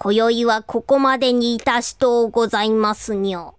今宵はここまでにいたしとうございますにょ。